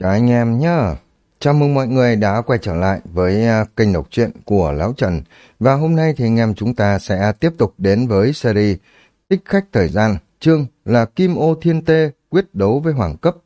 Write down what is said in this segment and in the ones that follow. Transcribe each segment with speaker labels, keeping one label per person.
Speaker 1: Chào anh em nhé. Chào mừng mọi người đã quay trở lại với à, kênh đọc truyện của Lão Trần. Và hôm nay thì anh em chúng ta sẽ tiếp tục đến với series Tích khách thời gian. Chương là Kim Ô Thiên Tê quyết đấu với Hoàng Cấp.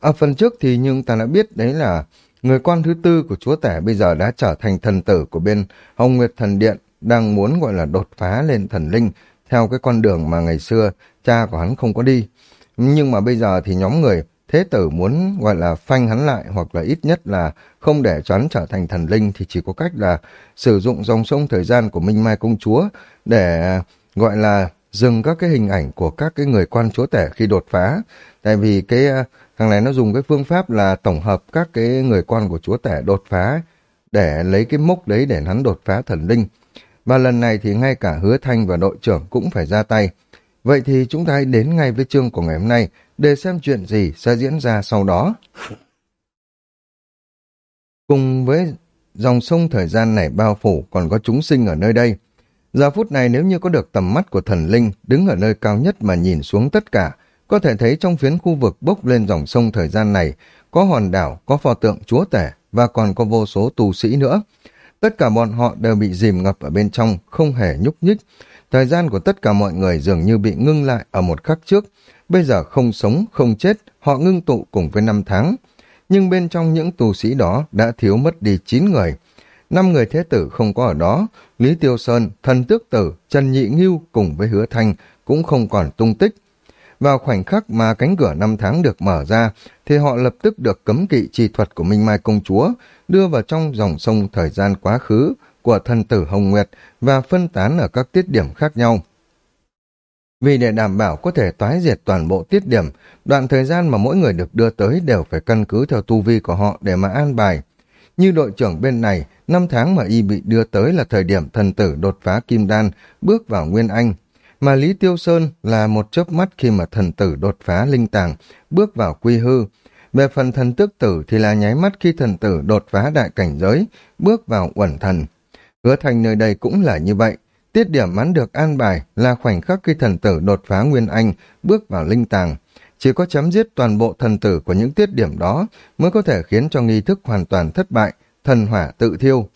Speaker 1: Ở phần trước thì nhưng ta đã biết đấy là người con thứ tư của chúa tể bây giờ đã trở thành thần tử của bên Hồng Nguyệt Thần Điện, đang muốn, gọi là, đột phá lên thần linh theo cái con đường mà ngày xưa cha của hắn không có đi. Nhưng mà bây giờ thì nhóm người thế tử muốn, gọi là, phanh hắn lại, hoặc là ít nhất là không để cho hắn trở thành thần linh, thì chỉ có cách là sử dụng dòng sông thời gian của Minh Mai Công Chúa để, gọi là, dừng các cái hình ảnh của các cái người quan chúa tể khi đột phá. Tại vì cái à, thằng này nó dùng cái phương pháp là tổng hợp các cái người quan của chúa tể đột phá để lấy cái mốc đấy để hắn đột phá thần linh. Và lần này thì ngay cả hứa thanh và đội trưởng cũng phải ra tay. Vậy thì chúng ta hãy đến ngay với chương của ngày hôm nay để xem chuyện gì sẽ diễn ra sau đó. Cùng với dòng sông thời gian này bao phủ còn có chúng sinh ở nơi đây. Giờ phút này nếu như có được tầm mắt của thần linh đứng ở nơi cao nhất mà nhìn xuống tất cả, có thể thấy trong phiến khu vực bốc lên dòng sông thời gian này có hòn đảo, có pho tượng chúa tể và còn có vô số tù sĩ nữa. Tất cả bọn họ đều bị dìm ngập ở bên trong, không hề nhúc nhích. Thời gian của tất cả mọi người dường như bị ngưng lại ở một khắc trước. Bây giờ không sống, không chết, họ ngưng tụ cùng với năm tháng. Nhưng bên trong những tù sĩ đó đã thiếu mất đi 9 người. Năm người thế tử không có ở đó, Lý Tiêu Sơn, Thần Tước Tử, Trần Nhị Nghiêu cùng với Hứa Thanh cũng không còn tung tích. Vào khoảnh khắc mà cánh cửa năm tháng được mở ra, thì họ lập tức được cấm kỵ chi thuật của Minh Mai Công Chúa, đưa vào trong dòng sông thời gian quá khứ của thần tử Hồng Nguyệt và phân tán ở các tiết điểm khác nhau. Vì để đảm bảo có thể toái diệt toàn bộ tiết điểm, đoạn thời gian mà mỗi người được đưa tới đều phải căn cứ theo tu vi của họ để mà an bài. Như đội trưởng bên này, năm tháng mà y bị đưa tới là thời điểm thần tử đột phá kim đan, bước vào Nguyên Anh, mà Lý Tiêu Sơn là một chớp mắt khi mà thần tử đột phá linh tàng, bước vào quy hư. Về phần thần tước tử thì là nháy mắt khi thần tử đột phá đại cảnh giới, bước vào uẩn thần. Hứa thành nơi đây cũng là như vậy. Tiết điểm hắn được an bài là khoảnh khắc khi thần tử đột phá Nguyên Anh, bước vào linh tàng. Chỉ có chấm giết toàn bộ thần tử của những tiết điểm đó mới có thể khiến cho nghi thức hoàn toàn thất bại, thần hỏa tự thiêu.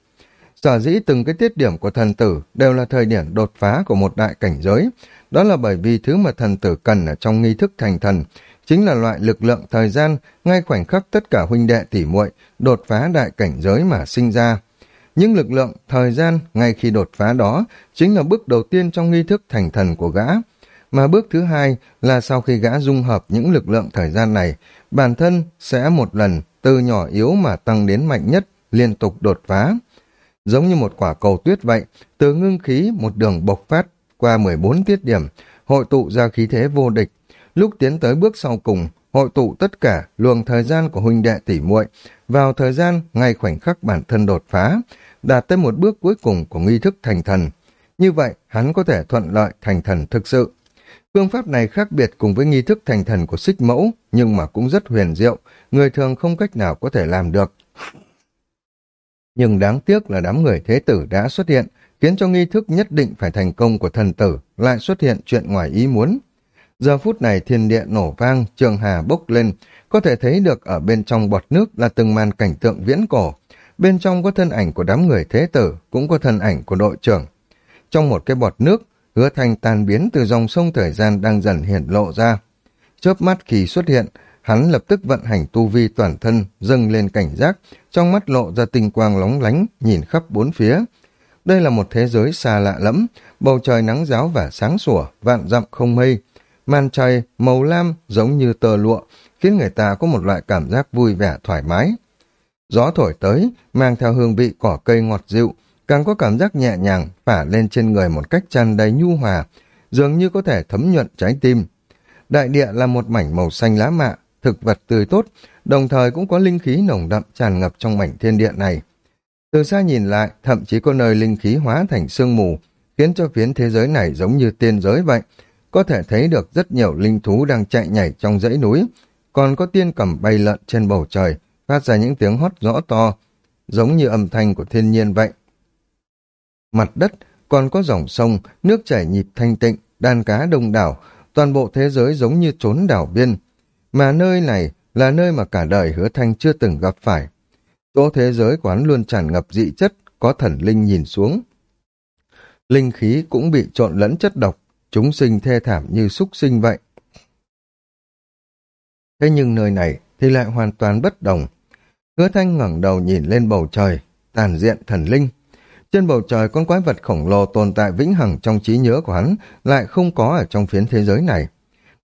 Speaker 1: Sở dĩ từng cái tiết điểm của thần tử đều là thời điểm đột phá của một đại cảnh giới. Đó là bởi vì thứ mà thần tử cần ở trong nghi thức thành thần chính là loại lực lượng thời gian ngay khoảnh khắc tất cả huynh đệ tỉ muội đột phá đại cảnh giới mà sinh ra. Những lực lượng thời gian ngay khi đột phá đó chính là bước đầu tiên trong nghi thức thành thần của gã. Mà bước thứ hai là sau khi gã dung hợp những lực lượng thời gian này, bản thân sẽ một lần từ nhỏ yếu mà tăng đến mạnh nhất, liên tục đột phá. Giống như một quả cầu tuyết vậy, từ ngưng khí một đường bộc phát qua 14 tiết điểm, hội tụ ra khí thế vô địch. Lúc tiến tới bước sau cùng, hội tụ tất cả luồng thời gian của huynh đệ tỷ muội vào thời gian ngay khoảnh khắc bản thân đột phá, đạt tới một bước cuối cùng của nghi thức thành thần. Như vậy, hắn có thể thuận lợi thành thần thực sự. Phương pháp này khác biệt cùng với nghi thức thành thần của xích mẫu, nhưng mà cũng rất huyền diệu, người thường không cách nào có thể làm được. Nhưng đáng tiếc là đám người thế tử đã xuất hiện, khiến cho nghi thức nhất định phải thành công của thần tử lại xuất hiện chuyện ngoài ý muốn. Giờ phút này thiên địa nổ vang, trường hà bốc lên, có thể thấy được ở bên trong bọt nước là từng màn cảnh tượng viễn cổ. Bên trong có thân ảnh của đám người thế tử, cũng có thân ảnh của đội trưởng. Trong một cái bọt nước, hứa thành tan biến từ dòng sông thời gian đang dần hiển lộ ra. Chớp mắt khi xuất hiện, hắn lập tức vận hành tu vi toàn thân, dâng lên cảnh giác, trong mắt lộ ra tinh quang lóng lánh, nhìn khắp bốn phía. Đây là một thế giới xa lạ lẫm, bầu trời nắng giáo và sáng sủa, vạn dặm không mây. Màn trời màu lam giống như tờ lụa, khiến người ta có một loại cảm giác vui vẻ thoải mái. Gió thổi tới, mang theo hương vị cỏ cây ngọt dịu, càng có cảm giác nhẹ nhàng phả lên trên người một cách tràn đầy nhu hòa, dường như có thể thấm nhuận trái tim. Đại địa là một mảnh màu xanh lá mạ, thực vật tươi tốt, đồng thời cũng có linh khí nồng đậm tràn ngập trong mảnh thiên địa này. Từ xa nhìn lại, thậm chí có nơi linh khí hóa thành sương mù, khiến cho phiến thế giới này giống như tiên giới vậy. Có thể thấy được rất nhiều linh thú đang chạy nhảy trong dãy núi, còn có tiên cầm bay lợn trên bầu trời, phát ra những tiếng hót rõ to, giống như âm thanh của thiên nhiên vậy. Mặt đất còn có dòng sông, nước chảy nhịp thanh tịnh, đàn cá đông đảo, toàn bộ thế giới giống như trốn đảo biên. Mà nơi này là nơi mà cả đời hứa thanh chưa từng gặp phải. Chỗ thế giới quán luôn tràn ngập dị chất, có thần linh nhìn xuống. Linh khí cũng bị trộn lẫn chất độc, chúng sinh thê thảm như súc sinh vậy. Thế nhưng nơi này thì lại hoàn toàn bất đồng. Hứa thanh ngẩng đầu nhìn lên bầu trời, tàn diện thần linh. Trên bầu trời con quái vật khổng lồ tồn tại vĩnh hằng trong trí nhớ của hắn lại không có ở trong phiến thế giới này.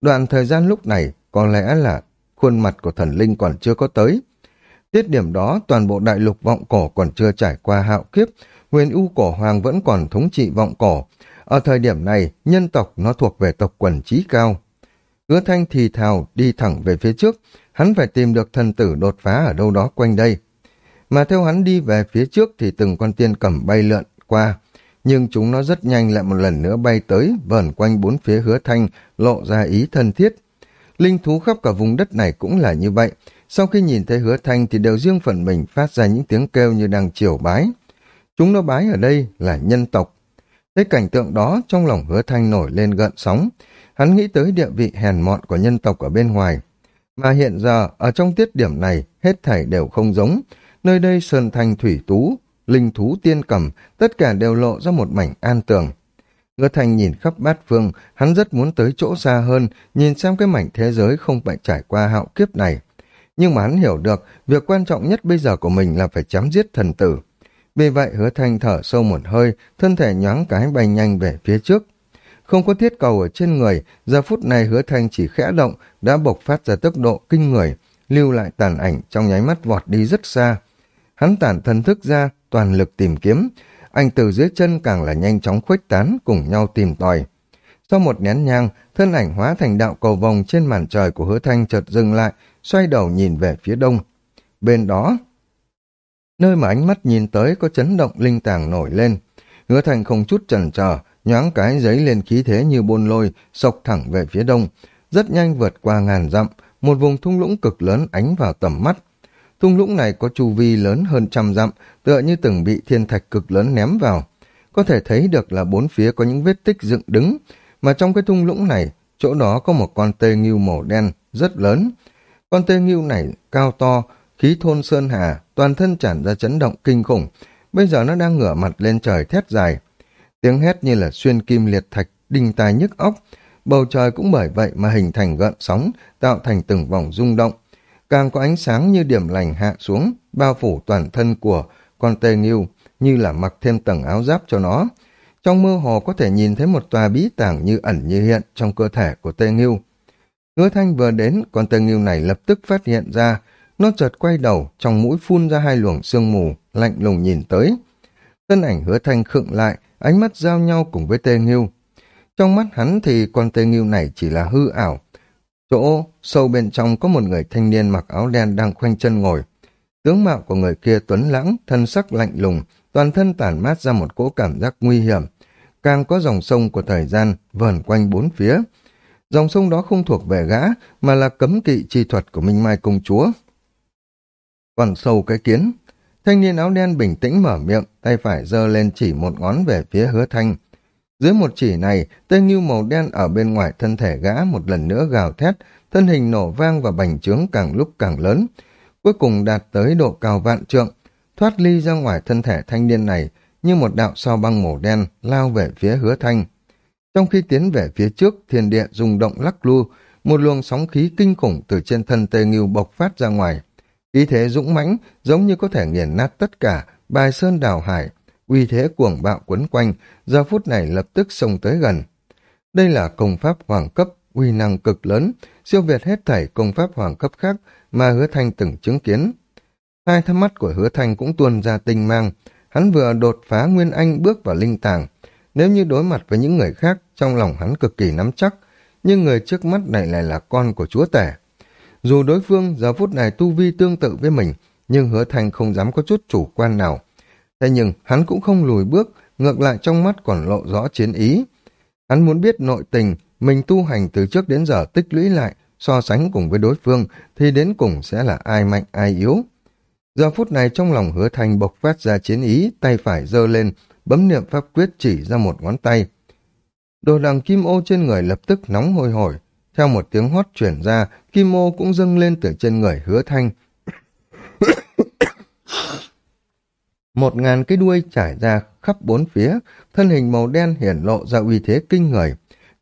Speaker 1: Đoạn thời gian lúc này có lẽ là khuôn mặt của thần linh còn chưa có tới. Tiết điểm đó toàn bộ đại lục vọng cổ còn chưa trải qua hạo kiếp, huyền u cổ hoàng vẫn còn thống trị vọng cổ. Ở thời điểm này, nhân tộc nó thuộc về tộc quần trí cao. Hứa thanh thì thào đi thẳng về phía trước, hắn phải tìm được thần tử đột phá ở đâu đó quanh đây. Mà theo hắn đi về phía trước thì từng con tiên cầm bay lượn qua, nhưng chúng nó rất nhanh lại một lần nữa bay tới, vờn quanh bốn phía hứa thanh, lộ ra ý thân thiết. Linh thú khắp cả vùng đất này cũng là như vậy, sau khi nhìn thấy hứa thanh thì đều riêng phần mình phát ra những tiếng kêu như đang chiều bái. Chúng nó bái ở đây là nhân tộc. Thấy cảnh tượng đó trong lòng hứa thanh nổi lên gợn sóng, hắn nghĩ tới địa vị hèn mọn của nhân tộc ở bên ngoài. Mà hiện giờ, ở trong tiết điểm này, hết thảy đều không giống, nơi đây sơn thanh thủy tú, linh thú tiên cầm, tất cả đều lộ ra một mảnh an tường. Hứa Thanh nhìn khắp bát phương, hắn rất muốn tới chỗ xa hơn, nhìn xem cái mảnh thế giới không phải trải qua hạo kiếp này. Nhưng mà hắn hiểu được, việc quan trọng nhất bây giờ của mình là phải chém giết thần tử. Vì vậy hứa thanh thở sâu một hơi, thân thể nhoáng cái bay nhanh về phía trước. Không có thiết cầu ở trên người, giờ phút này hứa thanh chỉ khẽ động, đã bộc phát ra tốc độ kinh người, lưu lại tàn ảnh trong nháy mắt vọt đi rất xa. Hắn tản thân thức ra, toàn lực tìm kiếm, anh từ dưới chân càng là nhanh chóng khuếch tán cùng nhau tìm tòi. Sau một nén nhang, thân ảnh hóa thành đạo cầu vòng trên màn trời của hứa thanh chợt dừng lại, xoay đầu nhìn về phía đông. Bên đó, nơi mà ánh mắt nhìn tới có chấn động linh tàng nổi lên. Hứa thành không chút chần chờ, nhoáng cái giấy lên khí thế như bôn lôi, sộc thẳng về phía đông. Rất nhanh vượt qua ngàn dặm, một vùng thung lũng cực lớn ánh vào tầm mắt. Thung lũng này có chu vi lớn hơn trăm dặm, tựa như từng bị thiên thạch cực lớn ném vào. Có thể thấy được là bốn phía có những vết tích dựng đứng, mà trong cái thung lũng này, chỗ đó có một con tê ngưu màu đen rất lớn. Con tê ngưu này cao to, khí thôn sơn hà, toàn thân tràn ra chấn động kinh khủng. Bây giờ nó đang ngửa mặt lên trời thét dài. Tiếng hét như là xuyên kim liệt thạch, đinh tai nhức óc. Bầu trời cũng bởi vậy mà hình thành gợn sóng, tạo thành từng vòng rung động càng có ánh sáng như điểm lành hạ xuống, bao phủ toàn thân của con tê nghiêu, như là mặc thêm tầng áo giáp cho nó. Trong mơ hồ có thể nhìn thấy một tòa bí tàng như ẩn như hiện trong cơ thể của tê nghiêu. Hứa thanh vừa đến, con tê nghiêu này lập tức phát hiện ra, nó chợt quay đầu, trong mũi phun ra hai luồng sương mù, lạnh lùng nhìn tới. Thân ảnh hứa thanh khựng lại, ánh mắt giao nhau cùng với tê nghiêu. Trong mắt hắn thì con tê nghiêu này chỉ là hư ảo, Chỗ sâu bên trong có một người thanh niên mặc áo đen đang khoanh chân ngồi. Tướng mạo của người kia tuấn lãng, thân sắc lạnh lùng, toàn thân tản mát ra một cỗ cảm giác nguy hiểm. Càng có dòng sông của thời gian vờn quanh bốn phía. Dòng sông đó không thuộc về gã, mà là cấm kỵ chi thuật của Minh Mai Công Chúa. Còn sâu cái kiến, thanh niên áo đen bình tĩnh mở miệng, tay phải giơ lên chỉ một ngón về phía hứa thanh. Dưới một chỉ này, tên ngưu màu đen ở bên ngoài thân thể gã một lần nữa gào thét, thân hình nổ vang và bành trướng càng lúc càng lớn. Cuối cùng đạt tới độ cao vạn trượng, thoát ly ra ngoài thân thể thanh niên này như một đạo sao băng màu đen lao về phía hứa thanh. Trong khi tiến về phía trước, thiên địa rung động lắc lu, một luồng sóng khí kinh khủng từ trên thân tê ngưu bộc phát ra ngoài ý thế dũng mãnh giống như có thể nghiền nát tất cả, bài sơn đào hải, uy thế cuồng bạo quấn quanh, giờ phút này lập tức xông tới gần. Đây là công pháp hoàng cấp, uy năng cực lớn, siêu việt hết thảy công pháp hoàng cấp khác mà hứa thanh từng chứng kiến. Hai thâm mắt của hứa thanh cũng tuôn ra tinh mang, hắn vừa đột phá Nguyên Anh bước vào linh tàng. Nếu như đối mặt với những người khác, trong lòng hắn cực kỳ nắm chắc, nhưng người trước mắt này lại là con của chúa tể. Dù đối phương giờ phút này tu vi tương tự với mình, nhưng hứa Thành không dám có chút chủ quan nào. Thế nhưng hắn cũng không lùi bước, ngược lại trong mắt còn lộ rõ chiến ý. Hắn muốn biết nội tình, mình tu hành từ trước đến giờ tích lũy lại, so sánh cùng với đối phương, thì đến cùng sẽ là ai mạnh ai yếu. Giờ phút này trong lòng hứa thành bộc phát ra chiến ý, tay phải giơ lên, bấm niệm pháp quyết chỉ ra một ngón tay. Đồ đằng kim ô trên người lập tức nóng hôi hổi, theo một tiếng hót chuyển ra, kim mô cũng dâng lên từ trên người hứa thanh. một ngàn cái đuôi trải ra khắp bốn phía, thân hình màu đen hiển lộ ra uy thế kinh người.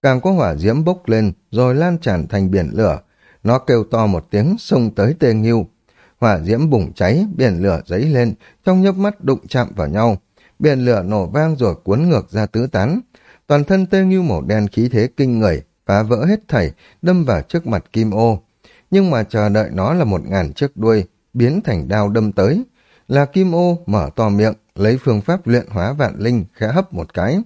Speaker 1: Càng có hỏa diễm bốc lên, rồi lan tràn thành biển lửa. Nó kêu to một tiếng, xông tới tê nghiêu. Hỏa diễm bùng cháy, biển lửa dấy lên, trong nhấp mắt đụng chạm vào nhau. Biển lửa nổ vang rồi cuốn ngược ra tứ tán. Toàn thân tê nghiêu màu đen khí thế kinh người, phá vỡ hết thảy, đâm vào trước mặt kim ô. Nhưng mà chờ đợi nó là một ngàn chiếc đuôi, biến thành đao đâm tới. Là kim ô mở to miệng, lấy phương pháp luyện hóa vạn linh, khẽ hấp một cái.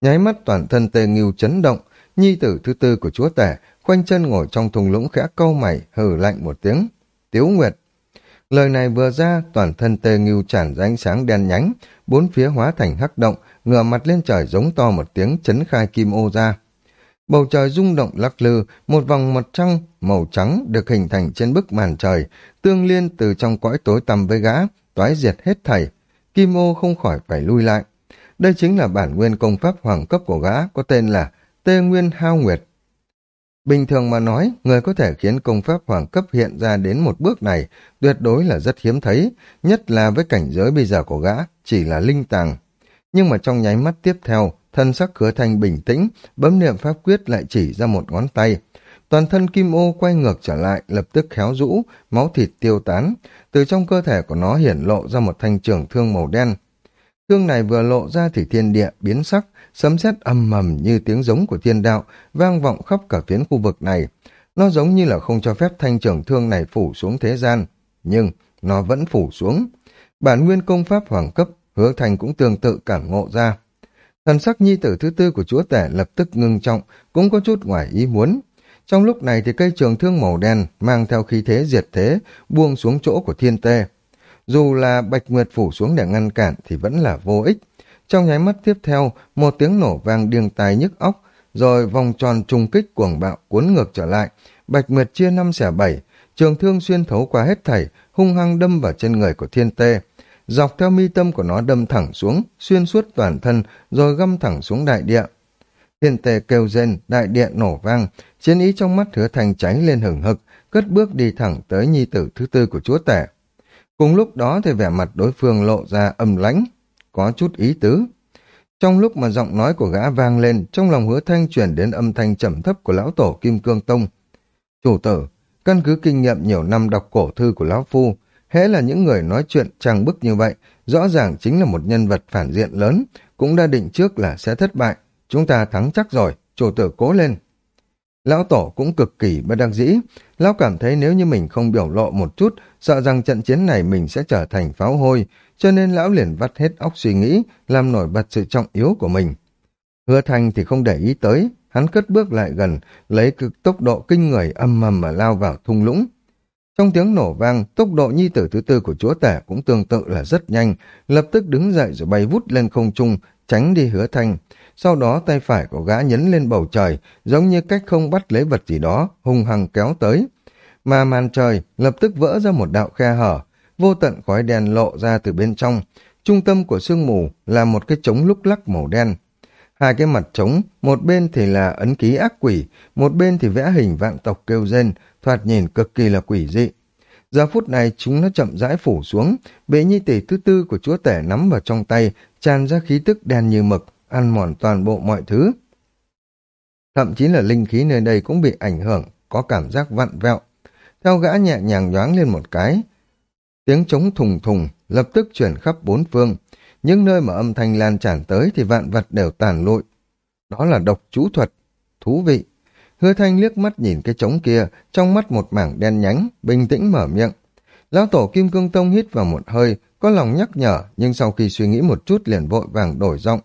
Speaker 1: Nháy mắt toàn thân tê nghiêu chấn động, nhi tử thứ tư của chúa tể, khoanh chân ngồi trong thùng lũng khẽ câu mày, hừ lạnh một tiếng. Tiếu Nguyệt. Lời này vừa ra, toàn thân tê nghiêu tràn ra ánh sáng đen nhánh, bốn phía hóa thành hắc động, ngửa mặt lên trời giống to một tiếng chấn khai kim ô ra. Bầu trời rung động lắc lư, một vòng mặt trăng màu trắng được hình thành trên bức màn trời, tương liên từ trong cõi tối tăm với gã, toái diệt hết thảy. Kim ô không khỏi phải lui lại. Đây chính là bản nguyên công pháp hoàng cấp của gã, có tên là Tê Nguyên Hao Nguyệt. Bình thường mà nói, người có thể khiến công pháp hoàng cấp hiện ra đến một bước này tuyệt đối là rất hiếm thấy, nhất là với cảnh giới bây giờ của gã, chỉ là linh tàng. Nhưng mà trong nháy mắt tiếp theo, thân sắc hứa thanh bình tĩnh, bấm niệm pháp quyết lại chỉ ra một ngón tay. Toàn thân kim ô quay ngược trở lại, lập tức khéo rũ, máu thịt tiêu tán. Từ trong cơ thể của nó hiển lộ ra một thanh trường thương màu đen. Thương này vừa lộ ra thì thiên địa biến sắc, sấm sét âm mầm như tiếng giống của thiên đạo, vang vọng khắp cả phiến khu vực này. Nó giống như là không cho phép thanh trường thương này phủ xuống thế gian, nhưng nó vẫn phủ xuống. Bản nguyên công pháp hoàng cấp, hứa thành cũng tương tự cảm ngộ ra. Thần sắc nhi tử thứ tư của chúa tể lập tức ngưng trọng, cũng có chút ngoài ý muốn. Trong lúc này thì cây trường thương màu đen mang theo khí thế diệt thế, buông xuống chỗ của thiên tê. Dù là bạch nguyệt phủ xuống để ngăn cản thì vẫn là vô ích. Trong nháy mắt tiếp theo, một tiếng nổ vang điên tai nhức óc, rồi vòng tròn trùng kích cuồng bạo cuốn ngược trở lại. Bạch nguyệt chia năm xẻ bảy, trường thương xuyên thấu qua hết thảy, hung hăng đâm vào chân người của thiên tê. Dọc theo mi tâm của nó đâm thẳng xuống, xuyên suốt toàn thân, rồi găm thẳng xuống đại địa. Thiên tề kêu rên, đại địa nổ vang, chiến ý trong mắt hứa thành cháy lên hừng hực, cất bước đi thẳng tới nhi tử thứ tư của chúa tể. Cùng lúc đó thì vẻ mặt đối phương lộ ra âm lãnh, có chút ý tứ. Trong lúc mà giọng nói của gã vang lên, trong lòng hứa thanh chuyển đến âm thanh trầm thấp của lão tổ Kim Cương Tông. Chủ tử, căn cứ kinh nghiệm nhiều năm đọc cổ thư của lão phu, hễ là những người nói chuyện trang bức như vậy, rõ ràng chính là một nhân vật phản diện lớn, cũng đã định trước là sẽ thất bại. Chúng ta thắng chắc rồi, chủ tử cố lên. Lão Tổ cũng cực kỳ bất đắc dĩ. Lão cảm thấy nếu như mình không biểu lộ một chút, sợ rằng trận chiến này mình sẽ trở thành pháo hôi, cho nên lão liền vắt hết óc suy nghĩ, làm nổi bật sự trọng yếu của mình. Hứa Thành thì không để ý tới, hắn cất bước lại gần, lấy cực tốc độ kinh người âm mầm mà lao vào thung lũng. Trong tiếng nổ vang, tốc độ nhi tử thứ tư của chúa tể cũng tương tự là rất nhanh, lập tức đứng dậy rồi bay vút lên không trung, tránh đi hứa thanh. Sau đó tay phải của gã nhấn lên bầu trời, giống như cách không bắt lấy vật gì đó, hung hăng kéo tới. Mà màn trời lập tức vỡ ra một đạo khe hở, vô tận khói đen lộ ra từ bên trong. Trung tâm của sương mù là một cái trống lúc lắc màu đen. Hai cái mặt trống, một bên thì là ấn ký ác quỷ, một bên thì vẽ hình vạn tộc kêu rên, thoạt nhìn cực kỳ là quỷ dị. Giờ phút này chúng nó chậm rãi phủ xuống, bệ nhi tỷ thứ tư của chúa tể nắm vào trong tay, tràn ra khí tức đen như mực, ăn mòn toàn bộ mọi thứ. Thậm chí là linh khí nơi đây cũng bị ảnh hưởng, có cảm giác vặn vẹo. Theo gã nhẹ nhàng nhoáng lên một cái, tiếng trống thùng thùng lập tức chuyển khắp bốn phương. Những nơi mà âm thanh lan tràn tới thì vạn vật đều tàn lụi. Đó là độc chú thuật. Thú vị. Hứa thanh liếc mắt nhìn cái trống kia, trong mắt một mảng đen nhánh, bình tĩnh mở miệng. Lão tổ Kim Cương Tông hít vào một hơi, có lòng nhắc nhở, nhưng sau khi suy nghĩ một chút liền vội vàng đổi giọng.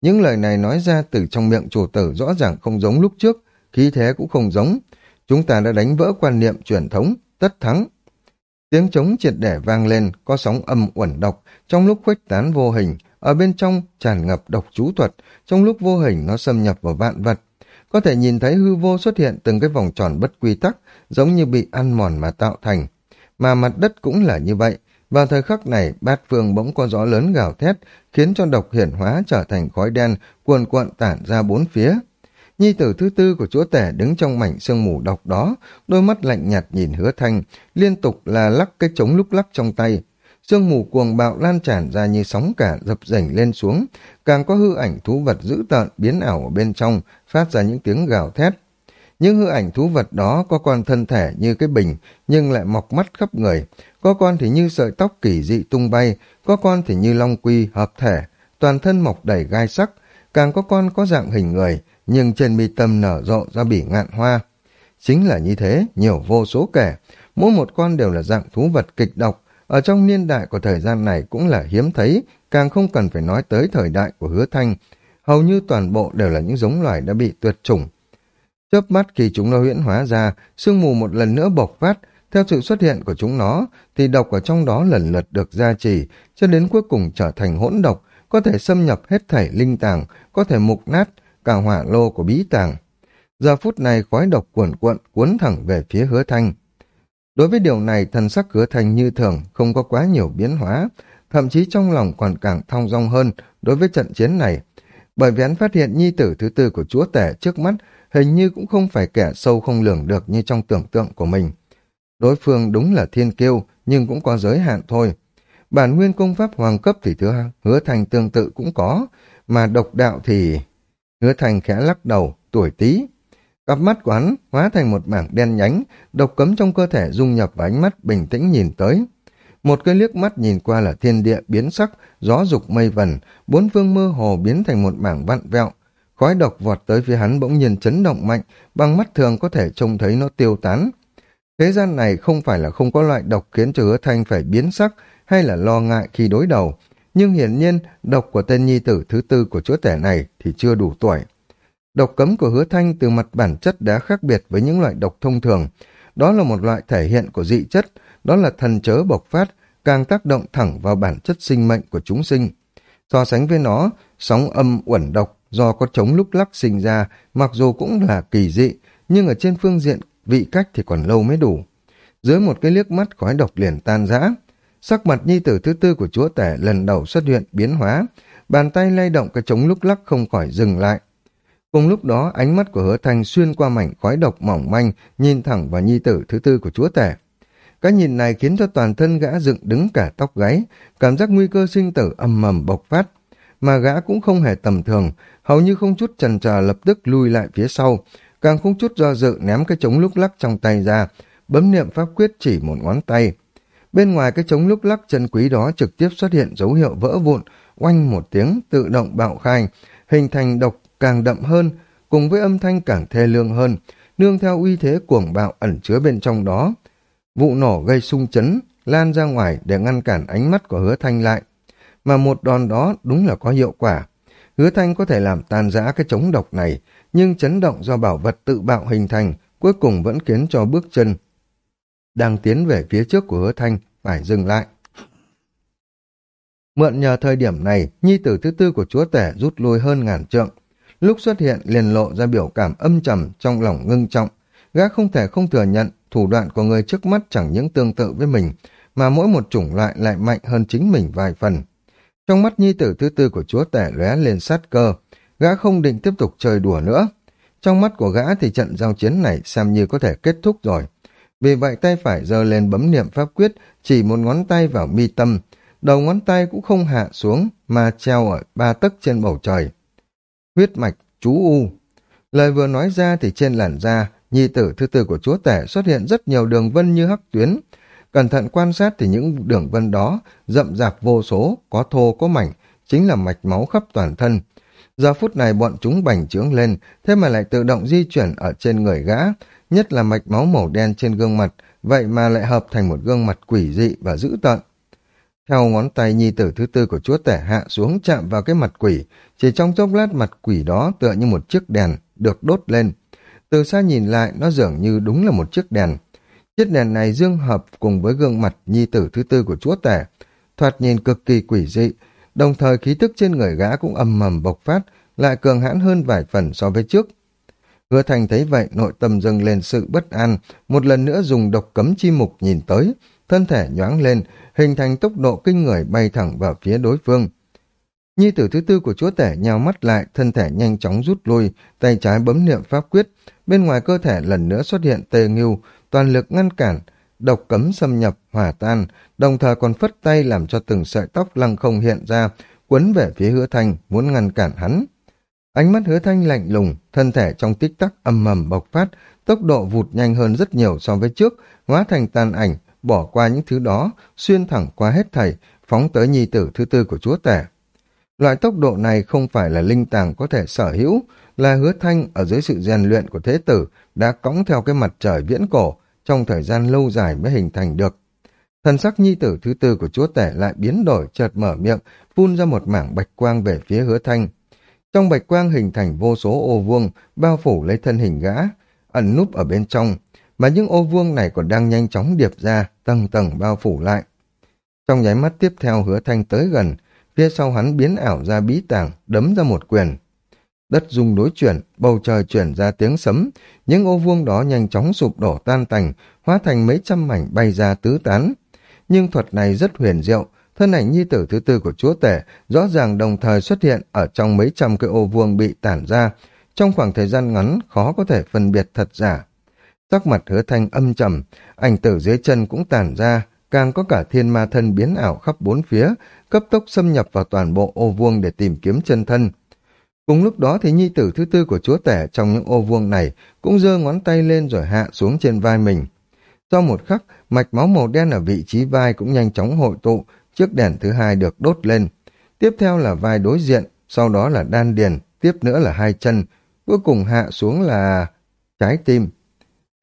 Speaker 1: Những lời này nói ra từ trong miệng chủ tử rõ ràng không giống lúc trước, khí thế cũng không giống. Chúng ta đã đánh vỡ quan niệm truyền thống, tất thắng. Tiếng trống triệt để vang lên, có sóng âm uẩn độc, trong lúc khuếch tán vô hình, ở bên trong tràn ngập độc chú thuật, trong lúc vô hình nó xâm nhập vào vạn vật. Có thể nhìn thấy hư vô xuất hiện từng cái vòng tròn bất quy tắc, giống như bị ăn mòn mà tạo thành. Mà mặt đất cũng là như vậy, vào thời khắc này, bát phương bỗng có gió lớn gào thét, khiến cho độc hiển hóa trở thành khói đen, cuồn cuộn tản ra bốn phía. Nhi tử thứ tư của chúa tể đứng trong mảnh sương mù độc đó, đôi mắt lạnh nhạt nhìn hứa thanh, liên tục là lắc cái trống lúc lắc trong tay. Sương mù cuồng bạo lan tràn ra như sóng cả dập dềnh lên xuống, càng có hư ảnh thú vật dữ tợn biến ảo ở bên trong, phát ra những tiếng gào thét. Những hư ảnh thú vật đó có con thân thể như cái bình, nhưng lại mọc mắt khắp người. Có con thì như sợi tóc kỳ dị tung bay, có con thì như long quy hợp thể, toàn thân mọc đầy gai sắc. Càng có con có dạng hình người, nhưng trên mi tâm nở rộ ra bỉ ngạn hoa. Chính là như thế, nhiều vô số kẻ Mỗi một con đều là dạng thú vật kịch độc, ở trong niên đại của thời gian này cũng là hiếm thấy, càng không cần phải nói tới thời đại của hứa thanh. Hầu như toàn bộ đều là những giống loài đã bị tuyệt chủng. Chớp mắt khi chúng nó huyễn hóa ra, sương mù một lần nữa bộc phát, theo sự xuất hiện của chúng nó, thì độc ở trong đó lần lượt được gia trì, cho đến cuối cùng trở thành hỗn độc, có thể xâm nhập hết thảy linh tàng, có thể mục nát cả hỏa lô của bí tàng. Giờ phút này khói độc cuộn cuộn cuốn thẳng về phía hứa thanh. Đối với điều này, thần sắc hứa thanh như thường, không có quá nhiều biến hóa, thậm chí trong lòng còn càng thong dong hơn đối với trận chiến này. Bởi vì hắn phát hiện nhi tử thứ tư của chúa tể trước mắt hình như cũng không phải kẻ sâu không lường được như trong tưởng tượng của mình. Đối phương đúng là thiên kiêu, nhưng cũng có giới hạn thôi. Bản nguyên công pháp hoàng cấp thì thứ hứa thành tương tự cũng có, mà độc đạo thì... Hứa thành khẽ lắc đầu, tuổi tí. Cặp mắt của hắn hóa thành một mảng đen nhánh, độc cấm trong cơ thể dung nhập vào ánh mắt bình tĩnh nhìn tới. Một cái liếc mắt nhìn qua là thiên địa biến sắc, gió dục mây vần, bốn phương mơ hồ biến thành một mảng vặn vẹo. Khói độc vọt tới phía hắn bỗng nhiên chấn động mạnh, bằng mắt thường có thể trông thấy nó tiêu tán. Thế gian này không phải là không có loại độc khiến cho hứa thanh phải biến sắc hay là lo ngại khi đối đầu, nhưng hiển nhiên độc của tên nhi tử thứ tư của chúa tể này thì chưa đủ tuổi. Độc cấm của hứa thanh từ mặt bản chất đã khác biệt với những loại độc thông thường. Đó là một loại thể hiện của dị chất, đó là thần chớ bộc phát, càng tác động thẳng vào bản chất sinh mệnh của chúng sinh. So sánh với nó, sóng âm uẩn độc do có chống lúc lắc sinh ra, mặc dù cũng là kỳ dị, nhưng ở trên phương diện vị cách thì còn lâu mới đủ. Dưới một cái liếc mắt khói độc liền tan rã, sắc mặt nhi tử thứ tư của chúa tể lần đầu xuất hiện biến hóa, bàn tay lay động cái trống lúc lắc không khỏi dừng lại. Cùng lúc đó, ánh mắt của hứa thanh xuyên qua mảnh khói độc mỏng manh, nhìn thẳng vào nhi tử thứ tư của chúa tể. Cái nhìn này khiến cho toàn thân gã dựng đứng cả tóc gáy, cảm giác nguy cơ sinh tử âm mầm bộc phát. Mà gã cũng không hề tầm thường, hầu như không chút chần chờ lập tức lui lại phía sau, càng không chút do dự ném cái trống lúc lắc trong tay ra, bấm niệm pháp quyết chỉ một ngón tay. Bên ngoài cái trống lúc lắc chân quý đó trực tiếp xuất hiện dấu hiệu vỡ vụn, oanh một tiếng tự động bạo khai, hình thành độc càng đậm hơn, cùng với âm thanh càng thê lương hơn, nương theo uy thế cuồng bạo ẩn chứa bên trong đó. Vụ nổ gây sung chấn, lan ra ngoài để ngăn cản ánh mắt của hứa thanh lại. Mà một đòn đó đúng là có hiệu quả. Hứa thanh có thể làm tan rã cái chống độc này, nhưng chấn động do bảo vật tự bạo hình thành cuối cùng vẫn khiến cho bước chân đang tiến về phía trước của hứa thanh phải dừng lại. Mượn nhờ thời điểm này, nhi tử thứ tư của chúa tể rút lui hơn ngàn trượng. Lúc xuất hiện liền lộ ra biểu cảm âm trầm trong lòng ngưng trọng. Gã không thể không thừa nhận thủ đoạn của người trước mắt chẳng những tương tự với mình, mà mỗi một chủng loại lại mạnh hơn chính mình vài phần. Trong mắt nhi tử thứ tư của chúa tể lóe lên sát cơ, gã không định tiếp tục chơi đùa nữa. Trong mắt của gã thì trận giao chiến này xem như có thể kết thúc rồi. Vì vậy tay phải giơ lên bấm niệm pháp quyết, chỉ một ngón tay vào mi tâm, đầu ngón tay cũng không hạ xuống mà treo ở ba tấc trên bầu trời. Huyết mạch, chú U. Lời vừa nói ra thì trên làn da, nhi tử thứ tư của chúa tể xuất hiện rất nhiều đường vân như hắc tuyến. Cẩn thận quan sát thì những đường vân đó rậm rạp vô số, có thô có mảnh, chính là mạch máu khắp toàn thân. Giờ phút này bọn chúng bành trướng lên, thế mà lại tự động di chuyển ở trên người gã, nhất là mạch máu màu đen trên gương mặt, vậy mà lại hợp thành một gương mặt quỷ dị và dữ tợn. Theo ngón tay nhi tử thứ tư của chúa tể hạ xuống chạm vào cái mặt quỷ, chỉ trong chốc lát mặt quỷ đó tựa như một chiếc đèn được đốt lên. Từ xa nhìn lại, nó dường như đúng là một chiếc đèn. Chiếc đèn này dương hợp cùng với gương mặt nhi tử thứ tư của chúa tể, thoạt nhìn cực kỳ quỷ dị, đồng thời khí tức trên người gã cũng âm mầm bộc phát, lại cường hãn hơn vài phần so với trước. Hứa Thành thấy vậy, nội tâm dâng lên sự bất an, một lần nữa dùng độc cấm chi mục nhìn tới, thân thể nhoáng lên, hình thành tốc độ kinh người bay thẳng vào phía đối phương. Nhi tử thứ tư của chúa tể nhào mắt lại, thân thể nhanh chóng rút lui, tay trái bấm niệm pháp quyết. Bên ngoài cơ thể lần nữa xuất hiện tê ngưu, toàn lực ngăn cản, độc cấm xâm nhập, hỏa tan, đồng thời còn phất tay làm cho từng sợi tóc lăng không hiện ra, quấn về phía hứa Thành muốn ngăn cản hắn. Ánh mắt hứa thanh lạnh lùng, thân thể trong tích tắc âm mầm bộc phát, tốc độ vụt nhanh hơn rất nhiều so với trước, hóa thành tàn ảnh, bỏ qua những thứ đó, xuyên thẳng qua hết thảy, phóng tới nhi tử thứ tư của chúa tể. Loại tốc độ này không phải là linh tàng có thể sở hữu, là hứa thanh ở dưới sự rèn luyện của thế tử đã cõng theo cái mặt trời viễn cổ, trong thời gian lâu dài mới hình thành được. Thần sắc nhi tử thứ tư của chúa tể lại biến đổi chợt mở miệng, phun ra một mảng bạch quang về phía hứa thanh. Trong bạch quang hình thành vô số ô vuông, bao phủ lấy thân hình gã, ẩn núp ở bên trong, mà những ô vuông này còn đang nhanh chóng điệp ra, tầng tầng bao phủ lại. Trong nháy mắt tiếp theo hứa thanh tới gần, phía sau hắn biến ảo ra bí tàng, đấm ra một quyền. Đất rung đối chuyển, bầu trời chuyển ra tiếng sấm, những ô vuông đó nhanh chóng sụp đổ tan tành, hóa thành mấy trăm mảnh bay ra tứ tán. Nhưng thuật này rất huyền diệu, thân ảnh nhi tử thứ tư của chúa tể rõ ràng đồng thời xuất hiện ở trong mấy trăm cái ô vuông bị tản ra, trong khoảng thời gian ngắn khó có thể phân biệt thật giả. Sắc mặt hứa thanh âm trầm, ảnh tử dưới chân cũng tản ra, càng có cả thiên ma thân biến ảo khắp bốn phía, cấp tốc xâm nhập vào toàn bộ ô vuông để tìm kiếm chân thân. Cùng lúc đó thì nhi tử thứ tư của chúa tể trong những ô vuông này cũng giơ ngón tay lên rồi hạ xuống trên vai mình. Sau một khắc, mạch máu màu đen ở vị trí vai cũng nhanh chóng hội tụ, chiếc đèn thứ hai được đốt lên. Tiếp theo là vai đối diện, sau đó là đan điền, tiếp nữa là hai chân, cuối cùng hạ xuống là trái tim.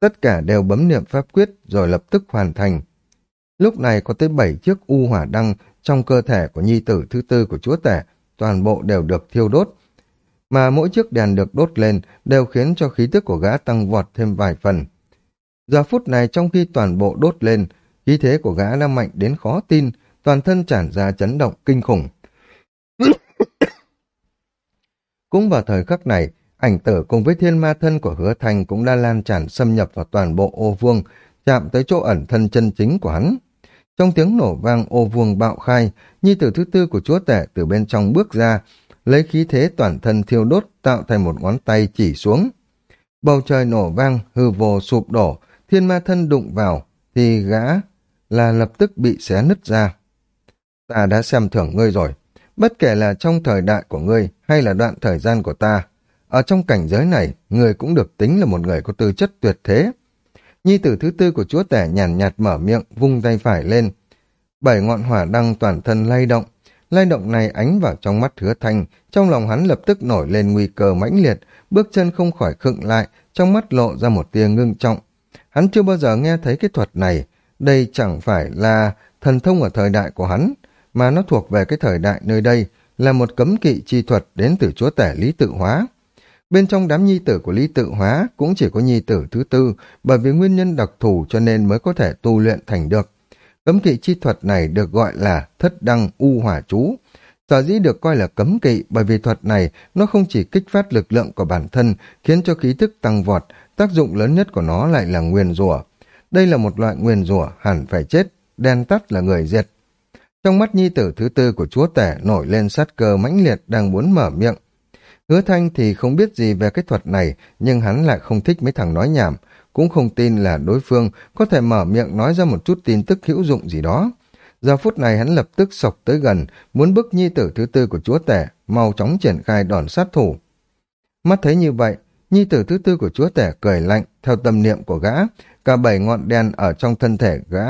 Speaker 1: Tất cả đều bấm niệm pháp quyết rồi lập tức hoàn thành. Lúc này có tới bảy chiếc u hỏa đăng trong cơ thể của nhi tử thứ tư của chúa tể, toàn bộ đều được thiêu đốt. Mà mỗi chiếc đèn được đốt lên đều khiến cho khí tức của gã tăng vọt thêm vài phần. Giờ phút này trong khi toàn bộ đốt lên, khí thế của gã đã mạnh đến khó tin, toàn thân tràn ra chấn động kinh khủng. Cũng vào thời khắc này, ảnh tử cùng với thiên ma thân của hứa thành cũng đã lan tràn xâm nhập vào toàn bộ ô vuông, chạm tới chỗ ẩn thân chân chính của hắn. Trong tiếng nổ vang ô vuông bạo khai, nhi tử thứ tư của chúa tể từ bên trong bước ra, lấy khí thế toàn thân thiêu đốt tạo thành một ngón tay chỉ xuống. Bầu trời nổ vang, hư vô sụp đổ, thiên ma thân đụng vào, thì gã là lập tức bị xé nứt ra. Ta đã xem thưởng ngươi rồi, bất kể là trong thời đại của ngươi hay là đoạn thời gian của ta, ở trong cảnh giới này, ngươi cũng được tính là một người có tư chất tuyệt thế. Nhi tử thứ tư của chúa tể nhàn nhạt mở miệng, vung tay phải lên. Bảy ngọn hỏa đăng toàn thân lay động. Lay động này ánh vào trong mắt hứa thanh, trong lòng hắn lập tức nổi lên nguy cơ mãnh liệt, bước chân không khỏi khựng lại, trong mắt lộ ra một tia ngưng trọng. Hắn chưa bao giờ nghe thấy cái thuật này, đây chẳng phải là thần thông ở thời đại của hắn, mà nó thuộc về cái thời đại nơi đây, là một cấm kỵ chi thuật đến từ chúa tể lý tự hóa. Bên trong đám nhi tử của Lý Tự Hóa cũng chỉ có nhi tử thứ tư, bởi vì nguyên nhân đặc thù cho nên mới có thể tu luyện thành được. Cấm kỵ chi thuật này được gọi là thất đăng u hỏa chú. Sở dĩ được coi là cấm kỵ bởi vì thuật này nó không chỉ kích phát lực lượng của bản thân, khiến cho khí thức tăng vọt, tác dụng lớn nhất của nó lại là nguyền rủa. Đây là một loại nguyền rủa hẳn phải chết, đen tắt là người diệt. Trong mắt nhi tử thứ tư của chúa tể nổi lên sát cơ mãnh liệt đang muốn mở miệng, Hứa Thanh thì không biết gì về cái thuật này, nhưng hắn lại không thích mấy thằng nói nhảm, cũng không tin là đối phương có thể mở miệng nói ra một chút tin tức hữu dụng gì đó. Giờ phút này hắn lập tức sọc tới gần, muốn bức nhi tử thứ tư của chúa tể, mau chóng triển khai đòn sát thủ. Mắt thấy như vậy, nhi tử thứ tư của chúa tể cười lạnh, theo tâm niệm của gã, cả bảy ngọn đèn ở trong thân thể gã,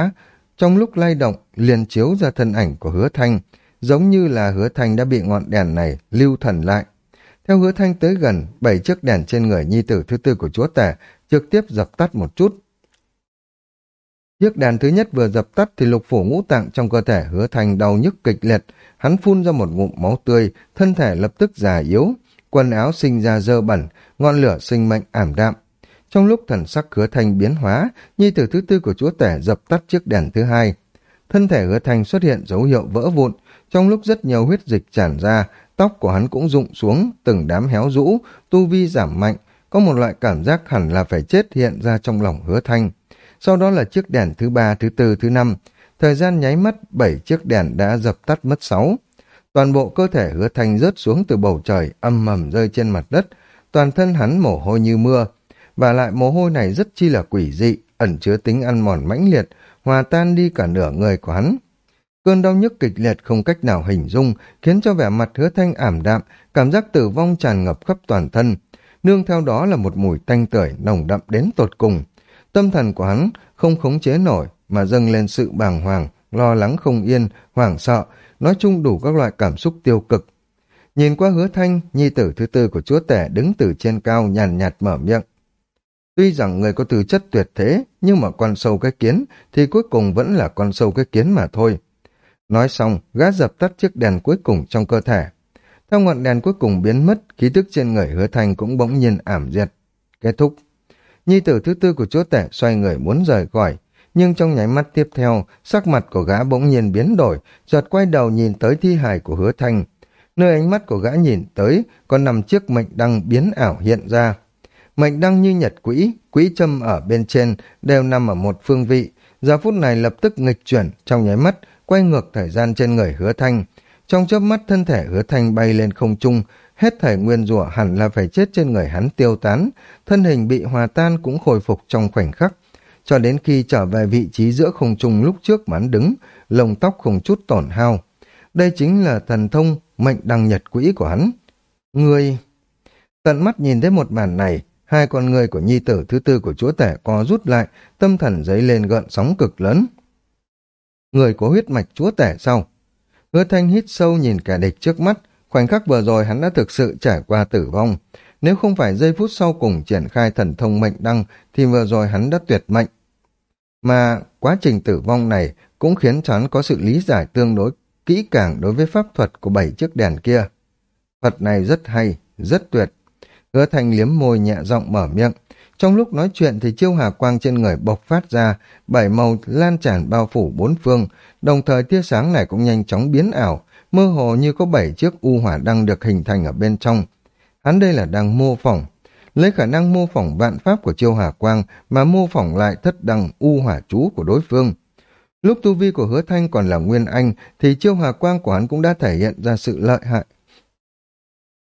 Speaker 1: trong lúc lay động, liền chiếu ra thân ảnh của hứa thanh, giống như là hứa thanh đã bị ngọn đèn này lưu thần lại. Theo hứa thanh tới gần, bảy chiếc đèn trên người nhi tử thứ tư của chúa tể trực tiếp dập tắt một chút. Chiếc đèn thứ nhất vừa dập tắt thì lục phủ ngũ tạng trong cơ thể hứa thanh đau nhức kịch liệt, hắn phun ra một ngụm máu tươi, thân thể lập tức già yếu, quần áo sinh ra dơ bẩn, ngọn lửa sinh mệnh ảm đạm. Trong lúc thần sắc hứa thanh biến hóa, nhi tử thứ tư của chúa tể dập tắt chiếc đèn thứ hai. Thân thể hứa thanh xuất hiện dấu hiệu vỡ vụn, trong lúc rất nhiều huyết dịch tràn ra, Tóc của hắn cũng rụng xuống, từng đám héo rũ, tu vi giảm mạnh, có một loại cảm giác hẳn là phải chết hiện ra trong lòng hứa thanh. Sau đó là chiếc đèn thứ ba, thứ tư, thứ năm. Thời gian nháy mắt, bảy chiếc đèn đã dập tắt mất sáu. Toàn bộ cơ thể hứa thanh rớt xuống từ bầu trời, âm mầm rơi trên mặt đất, toàn thân hắn mồ hôi như mưa. Và lại mồ hôi này rất chi là quỷ dị, ẩn chứa tính ăn mòn mãnh liệt, hòa tan đi cả nửa người của hắn. Cơn đau nhức kịch liệt không cách nào hình dung, khiến cho vẻ mặt hứa thanh ảm đạm, cảm giác tử vong tràn ngập khắp toàn thân. Nương theo đó là một mùi tanh tưởi nồng đậm đến tột cùng. Tâm thần của hắn không khống chế nổi, mà dâng lên sự bàng hoàng, lo lắng không yên, hoảng sợ, nói chung đủ các loại cảm xúc tiêu cực. Nhìn qua hứa thanh, nhi tử thứ tư của chúa tể đứng từ trên cao nhàn nhạt mở miệng. Tuy rằng người có tư chất tuyệt thế, nhưng mà con sâu cái kiến thì cuối cùng vẫn là con sâu cái kiến mà thôi. Nói xong, gã dập tắt chiếc đèn cuối cùng trong cơ thể. Theo ngọn đèn cuối cùng biến mất, khí tức trên người hứa thanh cũng bỗng nhiên ảm diệt. Kết thúc. Nhi tử thứ tư của chúa tể xoay người muốn rời khỏi, nhưng trong nháy mắt tiếp theo, sắc mặt của gã bỗng nhiên biến đổi, chợt quay đầu nhìn tới thi hài của hứa thanh. Nơi ánh mắt của gã nhìn tới, còn nằm chiếc mệnh đăng biến ảo hiện ra. Mệnh đăng như nhật quỹ, quỹ châm ở bên trên đều nằm ở một phương vị. Giờ phút này lập tức nghịch chuyển, trong nháy mắt, quay ngược thời gian trên người hứa thanh. Trong chớp mắt thân thể hứa thanh bay lên không trung, hết thể nguyên rủa hẳn là phải chết trên người hắn tiêu tán, thân hình bị hòa tan cũng khôi phục trong khoảnh khắc. Cho đến khi trở về vị trí giữa không trung lúc trước mà hắn đứng, lồng tóc không chút tổn hao. Đây chính là thần thông mệnh đăng nhật quỹ của hắn. Người... Tận mắt nhìn thấy một màn này, hai con người của nhi tử thứ tư của chúa tể co rút lại, tâm thần dấy lên gợn sóng cực lớn. Người có huyết mạch chúa tể sau. Hứa thanh hít sâu nhìn kẻ địch trước mắt, khoảnh khắc vừa rồi hắn đã thực sự trải qua tử vong. Nếu không phải giây phút sau cùng triển khai thần thông mệnh đăng, thì vừa rồi hắn đã tuyệt mệnh. Mà quá trình tử vong này cũng khiến cho hắn có sự lý giải tương đối kỹ càng đối với pháp thuật của bảy chiếc đèn kia. Thuật này rất hay, rất tuyệt. Hứa thanh liếm môi nhẹ giọng mở miệng. Trong lúc nói chuyện thì chiêu hà quang trên người bộc phát ra, bảy màu lan tràn bao phủ bốn phương, đồng thời tia sáng này cũng nhanh chóng biến ảo, mơ hồ như có bảy chiếc u hỏa đang được hình thành ở bên trong. Hắn đây là đang mô phỏng, lấy khả năng mô phỏng vạn pháp của chiêu hà quang mà mô phỏng lại thất đăng u hỏa chú của đối phương. Lúc tu vi của hứa thanh còn là nguyên anh thì chiêu hà quang của hắn cũng đã thể hiện ra sự lợi hại.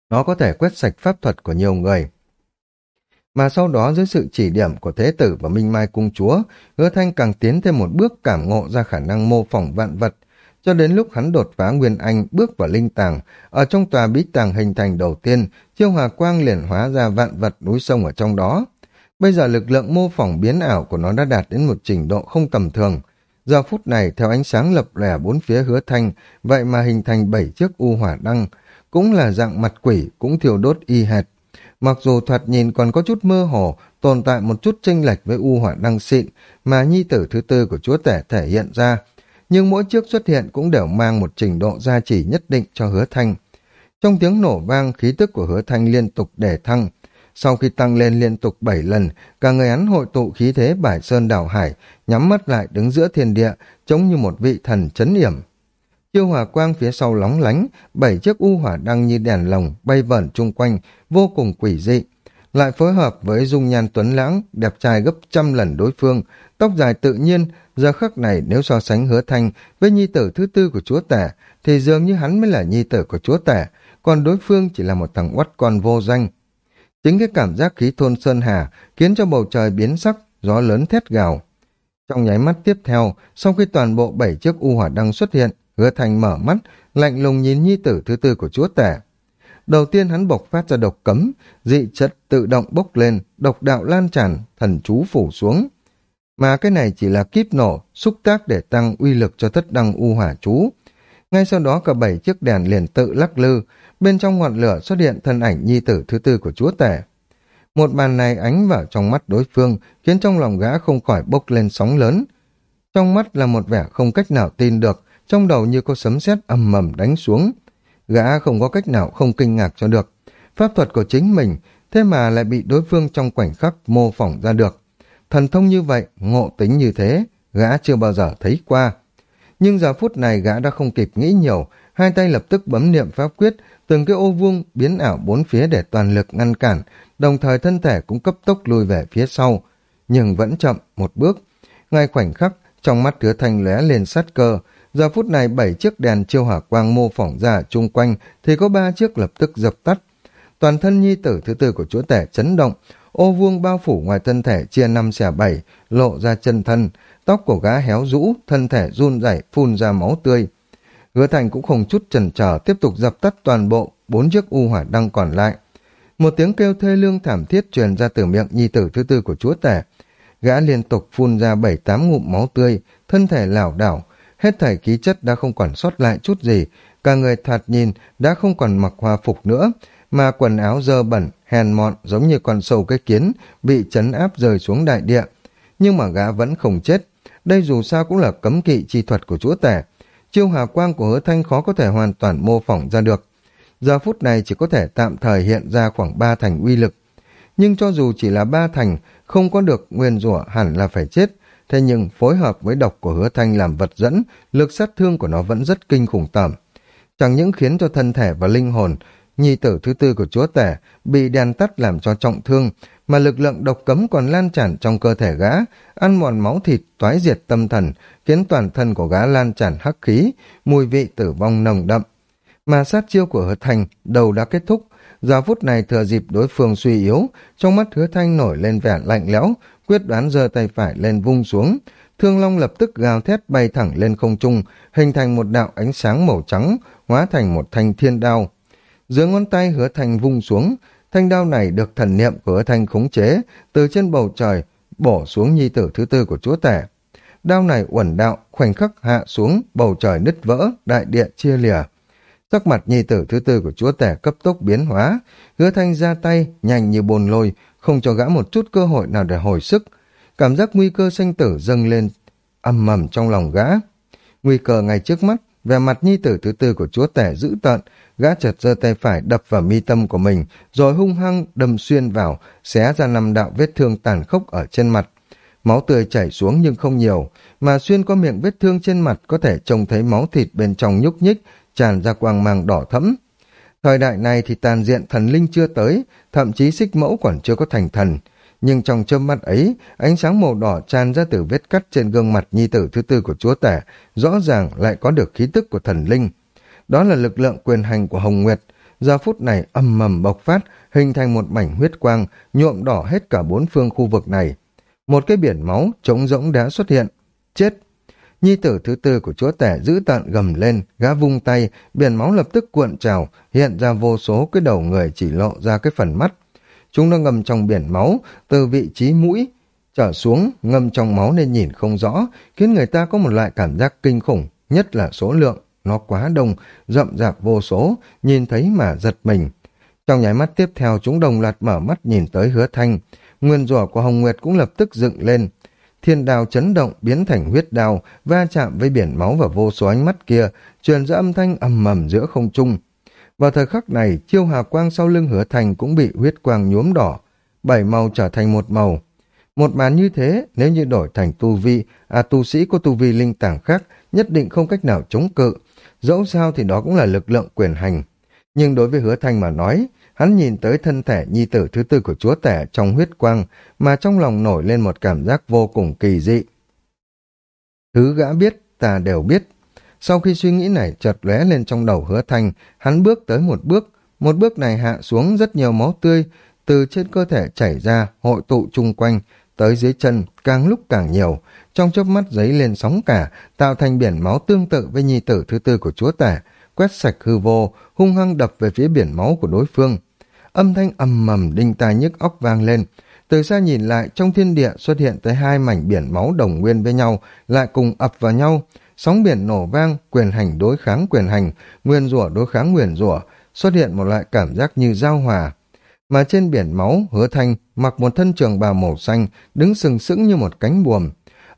Speaker 1: Nó có thể quét sạch pháp thuật của nhiều người. Mà sau đó dưới sự chỉ điểm của Thế tử và Minh Mai Cung Chúa, hứa thanh càng tiến thêm một bước cảm ngộ ra khả năng mô phỏng vạn vật, cho đến lúc hắn đột phá Nguyên Anh bước vào linh tàng, ở trong tòa bí tàng hình thành đầu tiên, chiêu hòa quang liền hóa ra vạn vật núi sông ở trong đó. Bây giờ lực lượng mô phỏng biến ảo của nó đã đạt đến một trình độ không tầm thường. Giờ phút này, theo ánh sáng lập lẻ bốn phía hứa thanh, vậy mà hình thành bảy chiếc u hỏa đăng, cũng là dạng mặt quỷ, cũng thiêu đốt y hệt. Mặc dù thoạt nhìn còn có chút mơ hồ, tồn tại một chút chênh lệch với u hỏa đăng xịn mà nhi tử thứ tư của chúa tể thể hiện ra, nhưng mỗi chiếc xuất hiện cũng đều mang một trình độ gia trì nhất định cho hứa thanh. Trong tiếng nổ vang, khí tức của hứa thanh liên tục để thăng. Sau khi tăng lên liên tục 7 lần, cả người hắn hội tụ khí thế bải sơn đảo hải, nhắm mắt lại đứng giữa thiên địa, giống như một vị thần chấn yểm. Chiêu hỏa quang phía sau lóng lánh, bảy chiếc u hỏa đăng như đèn lồng bay vẩn chung quanh, vô cùng quỷ dị. Lại phối hợp với dung nhan tuấn lãng, đẹp trai gấp trăm lần đối phương, tóc dài tự nhiên, Giờ khắc này nếu so sánh hứa thanh với nhi tử thứ tư của chúa tể, thì dường như hắn mới là nhi tử của chúa tể, còn đối phương chỉ là một thằng oắt con vô danh. Chính cái cảm giác khí thôn Sơn Hà khiến cho bầu trời biến sắc, gió lớn thét gào. Trong nháy mắt tiếp theo, sau khi toàn bộ bảy chiếc u hỏa đăng xuất hiện, hứa thành mở mắt, lạnh lùng nhìn nhi tử thứ tư của chúa tể. Đầu tiên hắn bộc phát ra độc cấm, dị chất tự động bốc lên, độc đạo lan tràn, thần chú phủ xuống. Mà cái này chỉ là kíp nổ, xúc tác để tăng uy lực cho thất đăng u hỏa chú. Ngay sau đó cả bảy chiếc đèn liền tự lắc lư, bên trong ngọn lửa xuất hiện thân ảnh nhi tử thứ tư của chúa tể. Một màn này ánh vào trong mắt đối phương, khiến trong lòng gã không khỏi bốc lên sóng lớn. Trong mắt là một vẻ không cách nào tin được, trong đầu như có sấm sét ầm mầm đánh xuống. Gã không có cách nào không kinh ngạc cho được. Pháp thuật của chính mình, thế mà lại bị đối phương trong khoảnh khắc mô phỏng ra được. Thần thông như vậy, ngộ tính như thế, gã chưa bao giờ thấy qua. Nhưng giờ phút này gã đã không kịp nghĩ nhiều, hai tay lập tức bấm niệm pháp quyết, từng cái ô vuông biến ảo bốn phía để toàn lực ngăn cản, đồng thời thân thể cũng cấp tốc lùi về phía sau, nhưng vẫn chậm một bước. Ngay khoảnh khắc, trong mắt hứa thanh lóe lên sát cơ, Giờ phút này bảy chiếc đèn chiêu hỏa quang mô phỏng ra chung quanh thì có ba chiếc lập tức dập tắt. Toàn thân nhi tử thứ tư của chúa tể chấn động, ô vuông bao phủ ngoài thân thể chia năm xẻ bảy, lộ ra chân thân, tóc của gã héo rũ, thân thể run rẩy phun ra máu tươi. Hứa Thành cũng không chút chần chờ tiếp tục dập tắt toàn bộ bốn chiếc u hỏa đăng còn lại. Một tiếng kêu thê lương thảm thiết truyền ra từ miệng nhi tử thứ tư của chúa tể. Gã liên tục phun ra bảy tám ngụm máu tươi, thân thể lảo đảo, hết thảy khí chất đã không còn sót lại chút gì, cả người thoạt nhìn đã không còn mặc hòa phục nữa, mà quần áo dơ bẩn, hèn mọn giống như con sâu cái kiến, bị chấn áp rơi xuống đại địa. Nhưng mà gã vẫn không chết, đây dù sao cũng là cấm kỵ chi thuật của chúa tể. Chiêu hà quang của hứa thanh khó có thể hoàn toàn mô phỏng ra được. Giờ phút này chỉ có thể tạm thời hiện ra khoảng ba thành uy lực. Nhưng cho dù chỉ là ba thành, không có được nguyên rủa hẳn là phải chết, thế nhưng phối hợp với độc của hứa thanh làm vật dẫn, lực sát thương của nó vẫn rất kinh khủng tởm. Chẳng những khiến cho thân thể và linh hồn, nhi tử thứ tư của chúa tể, bị đèn tắt làm cho trọng thương, mà lực lượng độc cấm còn lan tràn trong cơ thể gã, ăn mòn máu thịt, toái diệt tâm thần, khiến toàn thân của gã lan tràn hắc khí, mùi vị tử vong nồng đậm. Mà sát chiêu của hứa thanh đầu đã kết thúc, giờ phút này thừa dịp đối phương suy yếu, trong mắt hứa thanh nổi lên vẻ lạnh lẽo, quyết đoán giơ tay phải lên vung xuống. Thương Long lập tức gào thét bay thẳng lên không trung, hình thành một đạo ánh sáng màu trắng, hóa thành một thanh thiên đao. Dưới ngón tay hứa thanh vung xuống, thanh đao này được thần niệm của hứa thanh khống chế, từ trên bầu trời, bổ xuống nhi tử thứ tư của chúa tể. Đao này uẩn đạo, khoảnh khắc hạ xuống, bầu trời nứt vỡ, đại địa chia lìa. Sắc mặt nhi tử thứ tư của chúa tể cấp tốc biến hóa, hứa thanh ra tay, nhanh như bồn lôi, không cho gã một chút cơ hội nào để hồi sức. Cảm giác nguy cơ sanh tử dâng lên, âm mầm trong lòng gã. Nguy cơ ngay trước mắt, về mặt nhi tử thứ tư của chúa tể dữ tợn, gã chợt giơ tay phải đập vào mi tâm của mình, rồi hung hăng đâm xuyên vào, xé ra năm đạo vết thương tàn khốc ở trên mặt. Máu tươi chảy xuống nhưng không nhiều, mà xuyên qua miệng vết thương trên mặt có thể trông thấy máu thịt bên trong nhúc nhích, tràn ra quang mang đỏ thẫm. Thời đại này thì tàn diện thần linh chưa tới, thậm chí xích mẫu còn chưa có thành thần. Nhưng trong chớp mắt ấy, ánh sáng màu đỏ tràn ra từ vết cắt trên gương mặt nhi tử thứ tư của chúa tể, rõ ràng lại có được khí tức của thần linh. Đó là lực lượng quyền hành của Hồng Nguyệt, giờ phút này âm mầm bộc phát, hình thành một mảnh huyết quang, nhuộm đỏ hết cả bốn phương khu vực này. Một cái biển máu trống rỗng đã xuất hiện. Chết! Nhi tử thứ tư của chúa tể giữ tận gầm lên, gã vung tay, biển máu lập tức cuộn trào, hiện ra vô số cái đầu người chỉ lộ ra cái phần mắt. Chúng nó ngầm trong biển máu, từ vị trí mũi, trở xuống, ngâm trong máu nên nhìn không rõ, khiến người ta có một loại cảm giác kinh khủng, nhất là số lượng. Nó quá đông, rậm rạp vô số, nhìn thấy mà giật mình. Trong nháy mắt tiếp theo chúng đồng loạt mở mắt nhìn tới hứa thanh. Nguyên rủa của Hồng Nguyệt cũng lập tức dựng lên, thiên đao chấn động biến thành huyết đao, va chạm với biển máu và vô số ánh mắt kia, truyền ra âm thanh ầm mầm giữa không trung. Vào thời khắc này, chiêu hà quang sau lưng hứa thành cũng bị huyết quang nhuốm đỏ, bảy màu trở thành một màu. Một màn như thế, nếu như đổi thành tu vi, à tu sĩ có tu vi linh tảng khác, nhất định không cách nào chống cự. Dẫu sao thì đó cũng là lực lượng quyền hành. Nhưng đối với hứa thanh mà nói, Hắn nhìn tới thân thể nhi tử thứ tư của chúa tể trong huyết quang, mà trong lòng nổi lên một cảm giác vô cùng kỳ dị. Thứ gã biết, ta đều biết. Sau khi suy nghĩ này chợt lóe lên trong đầu hứa thanh, hắn bước tới một bước. Một bước này hạ xuống rất nhiều máu tươi, từ trên cơ thể chảy ra, hội tụ chung quanh, tới dưới chân, càng lúc càng nhiều. Trong chớp mắt giấy lên sóng cả, tạo thành biển máu tương tự với nhi tử thứ tư của chúa tể, quét sạch hư vô, hung hăng đập về phía biển máu của đối phương âm thanh ầm mầm đinh tai nhức óc vang lên. Từ xa nhìn lại, trong thiên địa xuất hiện tới hai mảnh biển máu đồng nguyên với nhau, lại cùng ập vào nhau. Sóng biển nổ vang, quyền hành đối kháng quyền hành, nguyên rủa đối kháng nguyên rủa, xuất hiện một loại cảm giác như giao hòa. Mà trên biển máu, hứa thanh mặc một thân trường bào màu xanh, đứng sừng sững như một cánh buồm.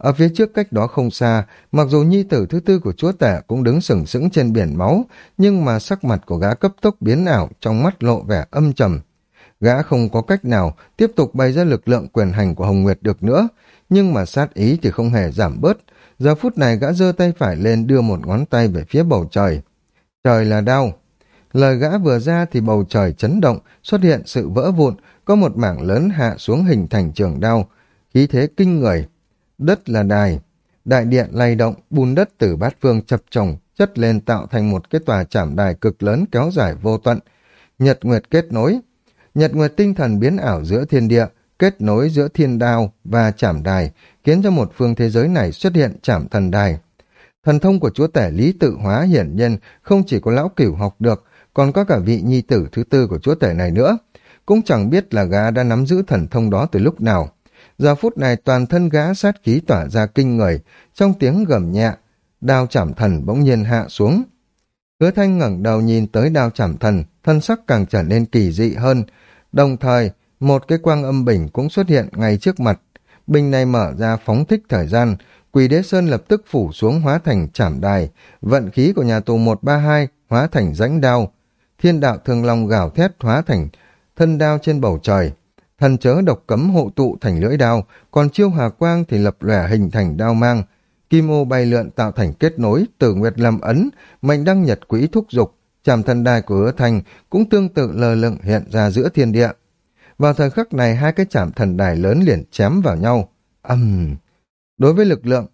Speaker 1: Ở phía trước cách đó không xa, mặc dù nhi tử thứ tư của chúa tể cũng đứng sừng sững trên biển máu, nhưng mà sắc mặt của gã cấp tốc biến ảo, trong mắt lộ vẻ âm trầm. Gã không có cách nào tiếp tục bày ra lực lượng quyền hành của Hồng Nguyệt được nữa, nhưng mà sát ý thì không hề giảm bớt. Giờ phút này gã giơ tay phải lên đưa một ngón tay về phía bầu trời. Trời là đau. Lời gã vừa ra thì bầu trời chấn động, xuất hiện sự vỡ vụn, có một mảng lớn hạ xuống hình thành trường đau. Khí thế kinh người, đất là đài. đại điện lay động, bùn đất từ bát phương chập chồng, chất lên tạo thành một cái tòa chạm đài cực lớn kéo dài vô tận. Nhật Nguyệt kết nối. Nhật Nguyệt tinh thần biến ảo giữa thiên địa, kết nối giữa thiên đao và chạm đài, khiến cho một phương thế giới này xuất hiện chạm thần đài. Thần thông của chúa tể lý tự hóa hiển nhiên không chỉ có lão cửu học được, còn có cả vị nhi tử thứ tư của chúa tể này nữa. Cũng chẳng biết là gã đã nắm giữ thần thông đó từ lúc nào. Giờ phút này toàn thân gã sát khí tỏa ra kinh người, trong tiếng gầm nhẹ, đao chảm thần bỗng nhiên hạ xuống. Hứa thanh ngẩng đầu nhìn tới đao chảm thần, thân sắc càng trở nên kỳ dị hơn. Đồng thời, một cái quang âm bình cũng xuất hiện ngay trước mặt. Bình này mở ra phóng thích thời gian, quỷ đế sơn lập tức phủ xuống hóa thành chảm đài, vận khí của nhà tù 132 hóa thành rãnh đao, thiên đạo thường long gào thét hóa thành thân đao trên bầu trời, thần chớ độc cấm hộ tụ thành lưỡi đao, còn chiêu hà quang thì lập lẻ hình thành đao mang, kim ô bay lượn tạo thành kết nối, tử nguyệt làm ấn, mệnh đăng nhật quỹ thúc dục, chàm thần đài của hứa thành cũng tương tự lờ lựng hiện ra giữa thiên địa. Vào thời khắc này hai cái chạm thần đài lớn liền chém vào nhau. Âm! Uhm. Đối với lực lượng,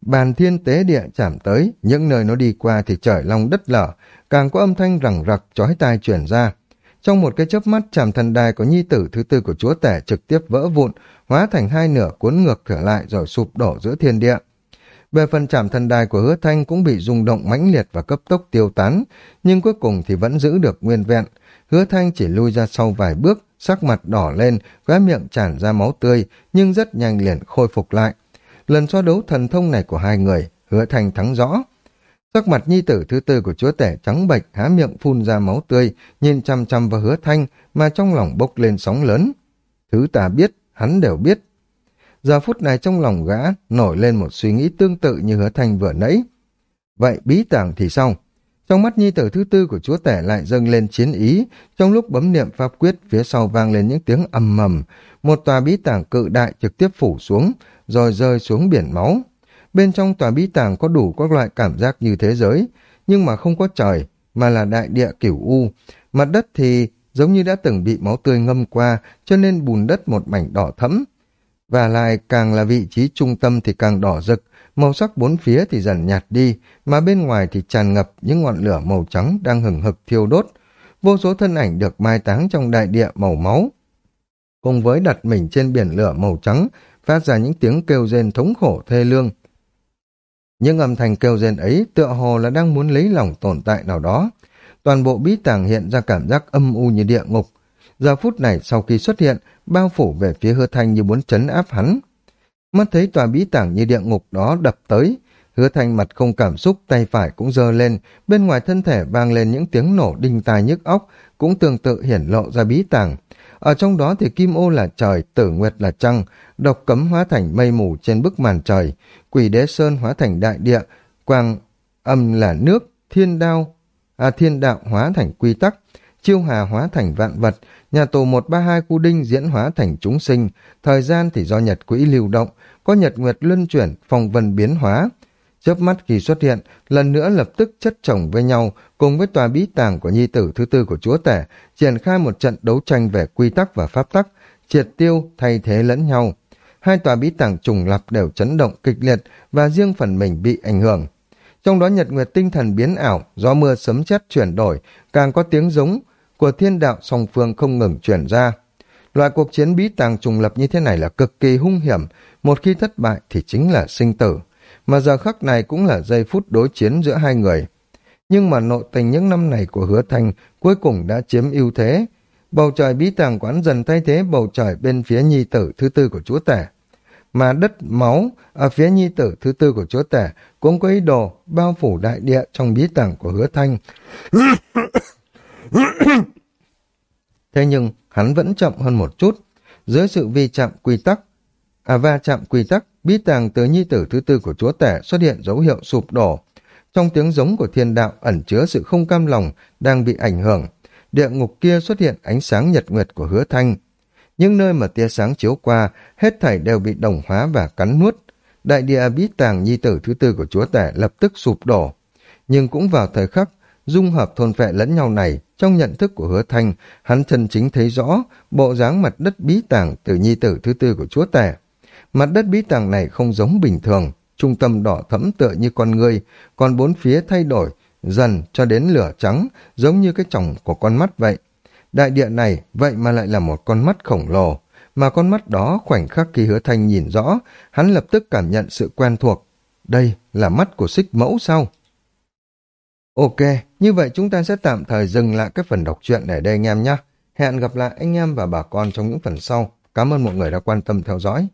Speaker 1: bàn thiên tế địa chạm tới, những nơi nó đi qua thì trời long đất lở, càng có âm thanh rẳng rặc chói tai truyền ra. Trong một cái chớp mắt chạm thần đài của nhi tử thứ tư của chúa tể trực tiếp vỡ vụn, hóa thành hai nửa cuốn ngược trở lại rồi sụp đổ giữa thiên địa. Về phần chạm thần đài của hứa thanh cũng bị rung động mãnh liệt và cấp tốc tiêu tán, nhưng cuối cùng thì vẫn giữ được nguyên vẹn. Hứa thanh chỉ lui ra sau vài bước, sắc mặt đỏ lên, khóe miệng tràn ra máu tươi, nhưng rất nhanh liền khôi phục lại. Lần so đấu thần thông này của hai người, hứa thanh thắng rõ. Sắc mặt nhi tử thứ tư của chúa tể trắng bệch, há miệng phun ra máu tươi, nhìn chăm chăm vào hứa thanh, mà trong lòng bốc lên sóng lớn. Thứ ta biết, hắn đều biết. Giờ phút này trong lòng gã nổi lên một suy nghĩ tương tự như hứa thanh vừa nãy. Vậy bí tàng thì sao? Trong mắt nhi tử thứ tư của chúa tể lại dâng lên chiến ý, trong lúc bấm niệm pháp quyết phía sau vang lên những tiếng ầm mầm, một tòa bí tàng cự đại trực tiếp phủ xuống, rồi rơi xuống biển máu. Bên trong tòa bí tàng có đủ các loại cảm giác như thế giới, nhưng mà không có trời, mà là đại địa kiểu u. Mặt đất thì giống như đã từng bị máu tươi ngâm qua, cho nên bùn đất một mảnh đỏ thẫm. Và lại càng là vị trí trung tâm thì càng đỏ rực, màu sắc bốn phía thì dần nhạt đi, mà bên ngoài thì tràn ngập những ngọn lửa màu trắng đang hừng hực thiêu đốt. Vô số thân ảnh được mai táng trong đại địa màu máu. Cùng với đặt mình trên biển lửa màu trắng, phát ra những tiếng kêu rên thống khổ thê lương. Những âm thanh kêu rên ấy tựa hồ là đang muốn lấy lòng tồn tại nào đó. Toàn bộ bí tàng hiện ra cảm giác âm u như địa ngục. Giờ phút này sau khi xuất hiện, bao phủ về phía hứa thanh như muốn chấn áp hắn. Mắt thấy tòa bí tàng như địa ngục đó đập tới, hứa thanh mặt không cảm xúc, tay phải cũng giơ lên, bên ngoài thân thể vang lên những tiếng nổ đinh tai nhức óc, cũng tương tự hiển lộ ra bí tàng. Ở trong đó thì kim ô là trời, tử nguyệt là trăng, độc cấm hóa thành mây mù trên bức màn trời, quỷ đế sơn hóa thành đại địa, quang âm là nước, thiên đao, à thiên đạo hóa thành quy tắc, chiêu hà hóa thành vạn vật, nhà tù 132 cu đinh diễn hóa thành chúng sinh, thời gian thì do nhật quỹ lưu động, có nhật nguyệt luân chuyển, phong vân biến hóa. Chớp mắt khi xuất hiện, lần nữa lập tức chất chồng với nhau, cùng với tòa bí tàng của nhi tử thứ tư của chúa tể, triển khai một trận đấu tranh về quy tắc và pháp tắc, triệt tiêu, thay thế lẫn nhau. Hai tòa bí tàng trùng lập đều chấn động kịch liệt và riêng phần mình bị ảnh hưởng. Trong đó nhật nguyệt tinh thần biến ảo, gió mưa sấm chét chuyển đổi, càng có tiếng giống của thiên đạo song phương không ngừng chuyển ra. Loại cuộc chiến bí tàng trùng lập như thế này là cực kỳ hung hiểm, một khi thất bại thì chính là sinh tử, mà giờ khắc này cũng là giây phút đối chiến giữa hai người. Nhưng mà nội tình những năm này của hứa thanh cuối cùng đã chiếm ưu thế. Bầu trời bí tàng quán dần thay thế bầu trời bên phía nhi tử thứ tư của chúa tể. Mà đất máu ở phía nhi tử thứ tư của chúa tể cũng có ý đồ bao phủ đại địa trong bí tàng của hứa thanh. Thế nhưng hắn vẫn chậm hơn một chút. Dưới sự vi chạm quy tắc, à va chạm quy tắc, bí tàng từ nhi tử thứ tư của chúa tể xuất hiện dấu hiệu sụp đổ. Trong tiếng giống của thiên đạo ẩn chứa sự không cam lòng đang bị ảnh hưởng. Địa ngục kia xuất hiện ánh sáng nhật nguyệt của hứa thanh. Những nơi mà tia sáng chiếu qua, hết thảy đều bị đồng hóa và cắn nuốt. Đại địa bí tàng nhi tử thứ tư của chúa tể lập tức sụp đổ. Nhưng cũng vào thời khắc, dung hợp thôn phệ lẫn nhau này, trong nhận thức của hứa thanh, hắn chân chính thấy rõ bộ dáng mặt đất bí tàng từ nhi tử thứ tư của chúa tể. Mặt đất bí tàng này không giống bình thường, trung tâm đỏ thẫm tựa như con người, còn bốn phía thay đổi, dần cho đến lửa trắng, giống như cái tròng của con mắt vậy. Đại địa này vậy mà lại là một con mắt khổng lồ, mà con mắt đó khoảnh khắc khi hứa thanh nhìn rõ, hắn lập tức cảm nhận sự quen thuộc. Đây là mắt của xích mẫu sao? Ok, như vậy chúng ta sẽ tạm thời dừng lại cái phần đọc truyện ở đây anh em nhé. Hẹn gặp lại anh em và bà con trong những phần sau. Cảm ơn mọi người đã quan tâm theo dõi.